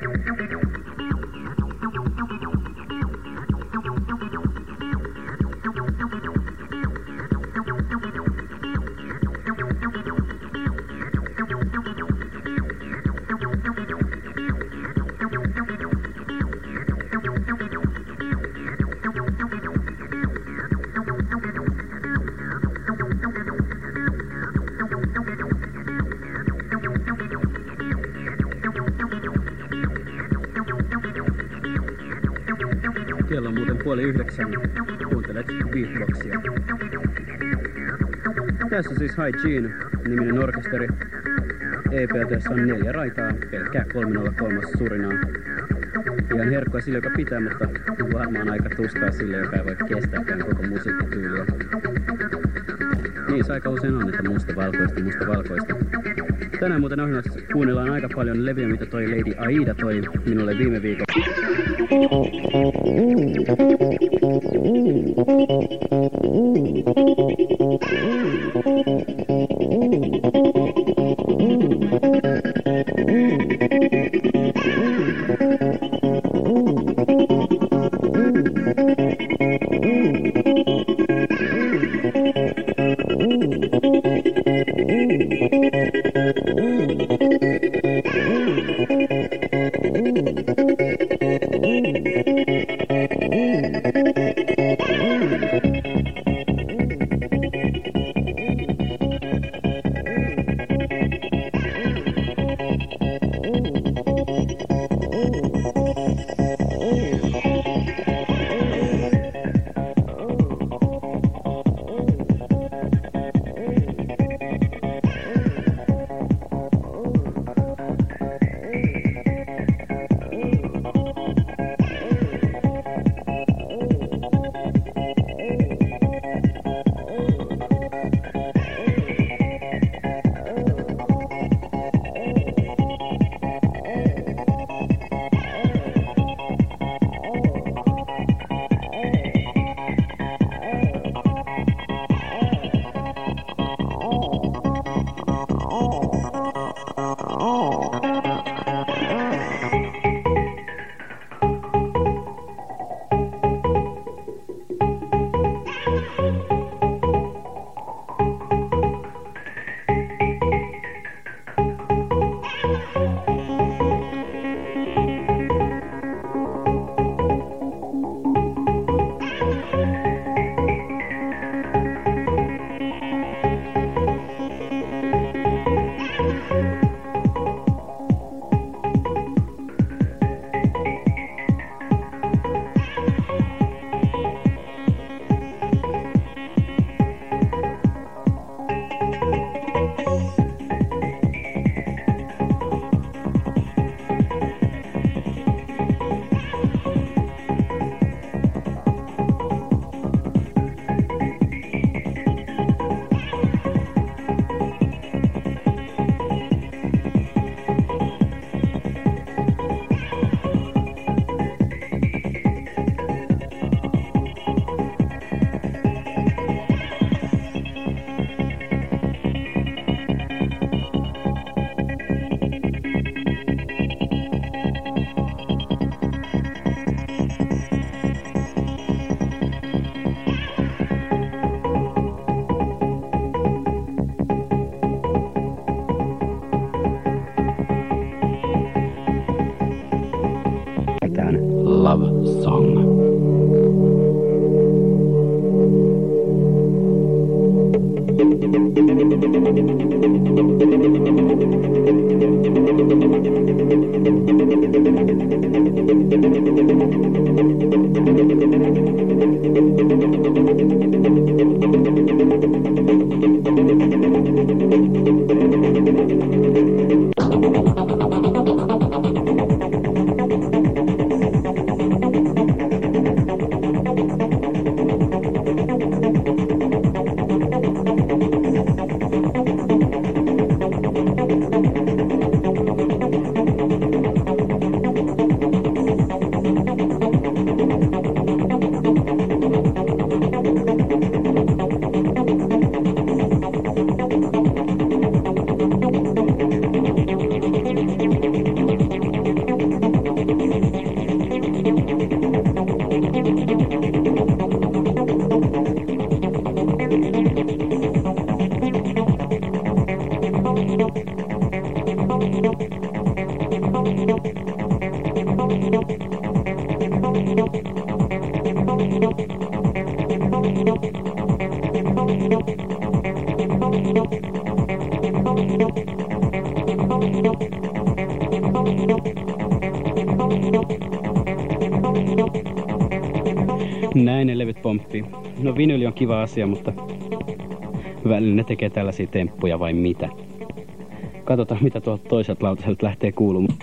Música puoli yhdeksän. Kuuntelet beatboxia. Tässä siis Hygiene niminen orkesteri. EPLTssä on neljä raitaa, pelkkää 303 surinaa. Ihan herkkoa sille, joka pitää, mutta varmaan aika tuskaa sille, joka ei voi kestääkään koko musiikkityyliä. Se aika usein on, että musta valkoista, musta valkoista. Tänään muuten ohjelmassa kuunnellaan aika paljon levyjä, mitä toi Lady Aida toi minulle viime viikolla. Mitään No vinyli on kiva asia, mutta välillä ne tekee tällaisia temppuja vai mitä. Katsotaan mitä tuolta toiselta lautaselta lähtee kuulumaan.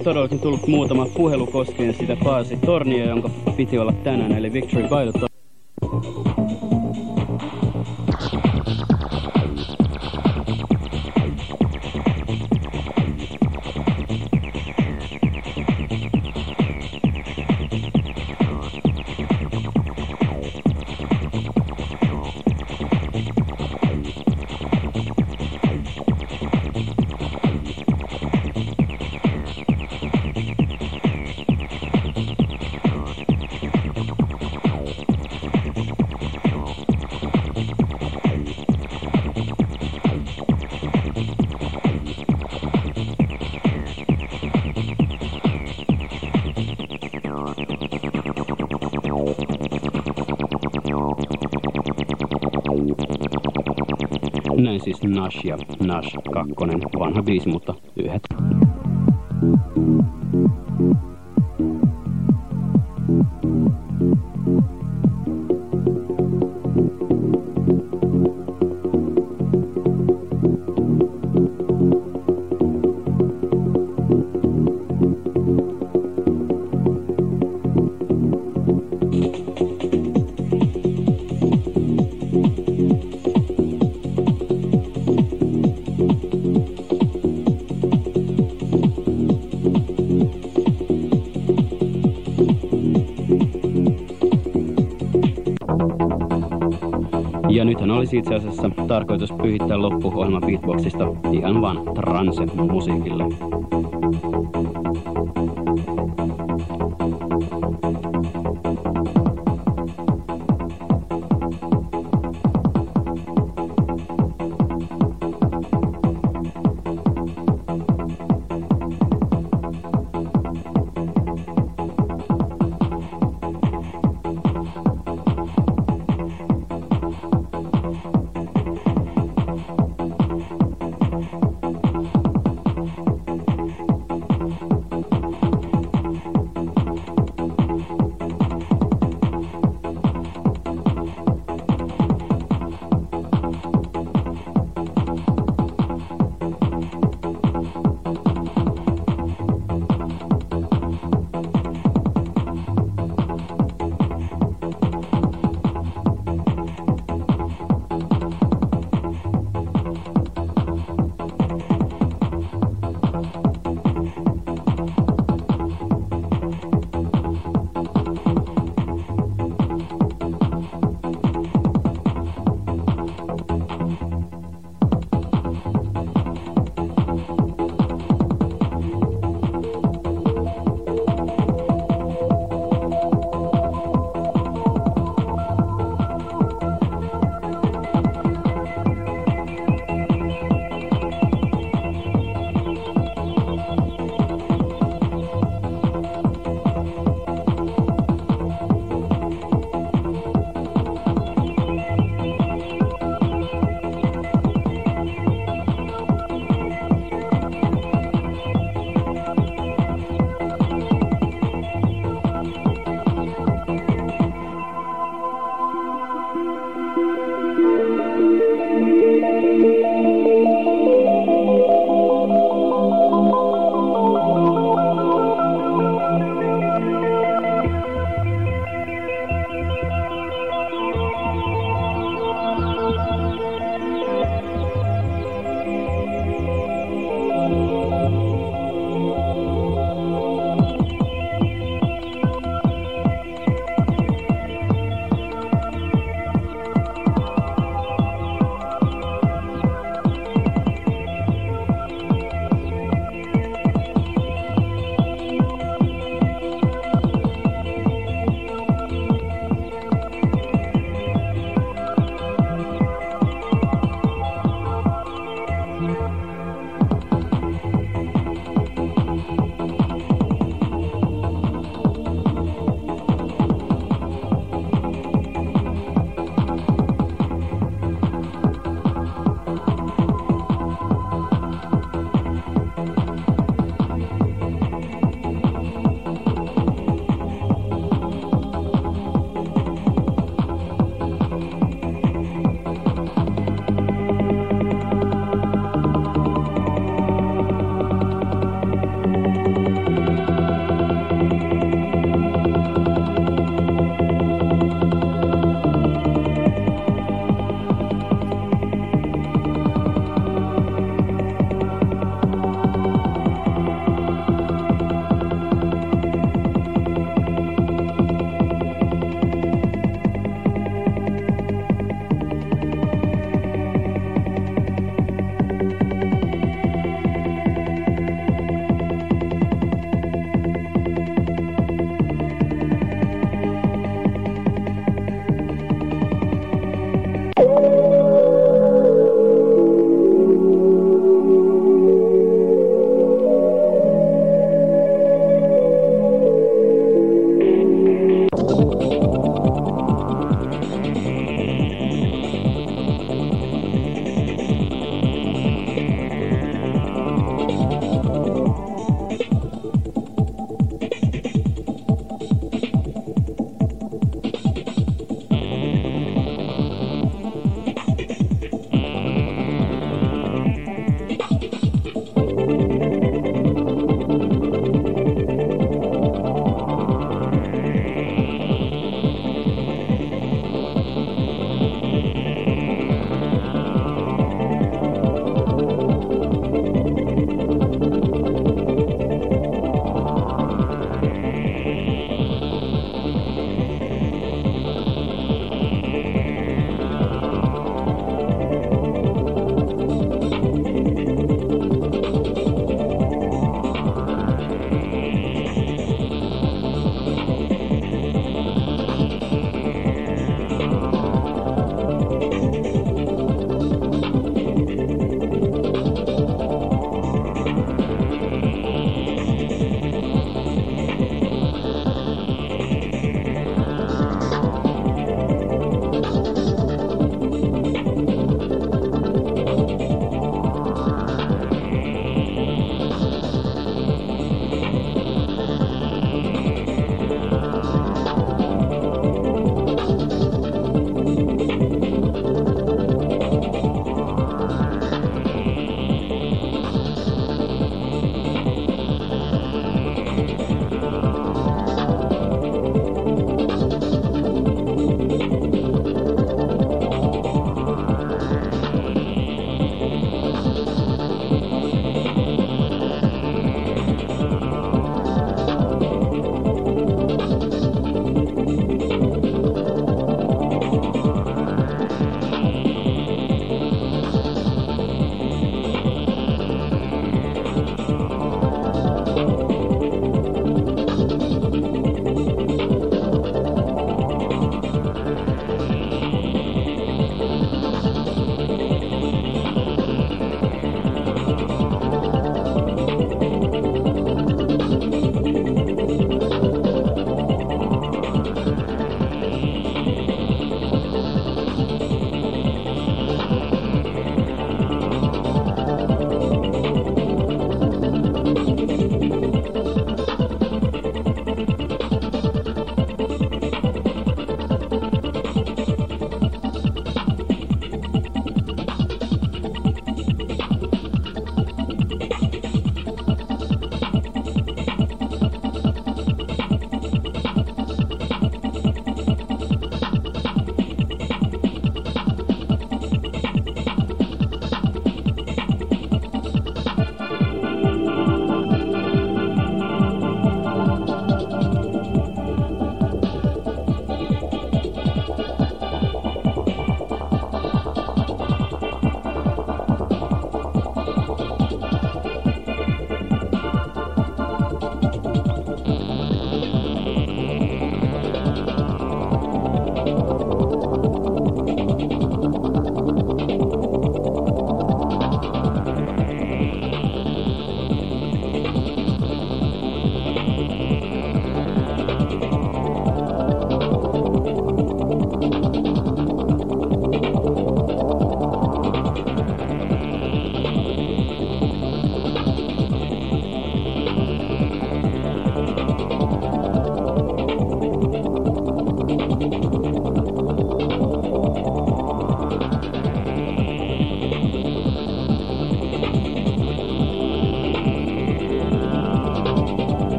On todellakin tullut muutama puhelu koskien sitä tornia, jonka piti olla tänään, eli Victory by siis Nash ja Nash 2, vanha biisi, mutta olisi itse asiassa tarkoitus pyhittää loppuohjelma beatboxista ihan vaan transe-musiikille.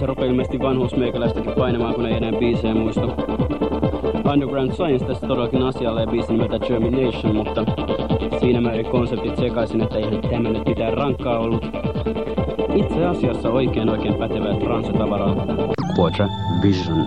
Se rupeaa ilmeisesti vanhuusmeikäläistäkin painamaan, kun ei enää biisejä muista. Underground Science tässä todellakin asialle ja biisi nimeltä Germination, mutta siinä määrin konseptit sekaisin, että eihän tämä nyt mitään rankkaa ollut. Itse asiassa oikein oikein pätevää transetavaraa. Quadra Vision.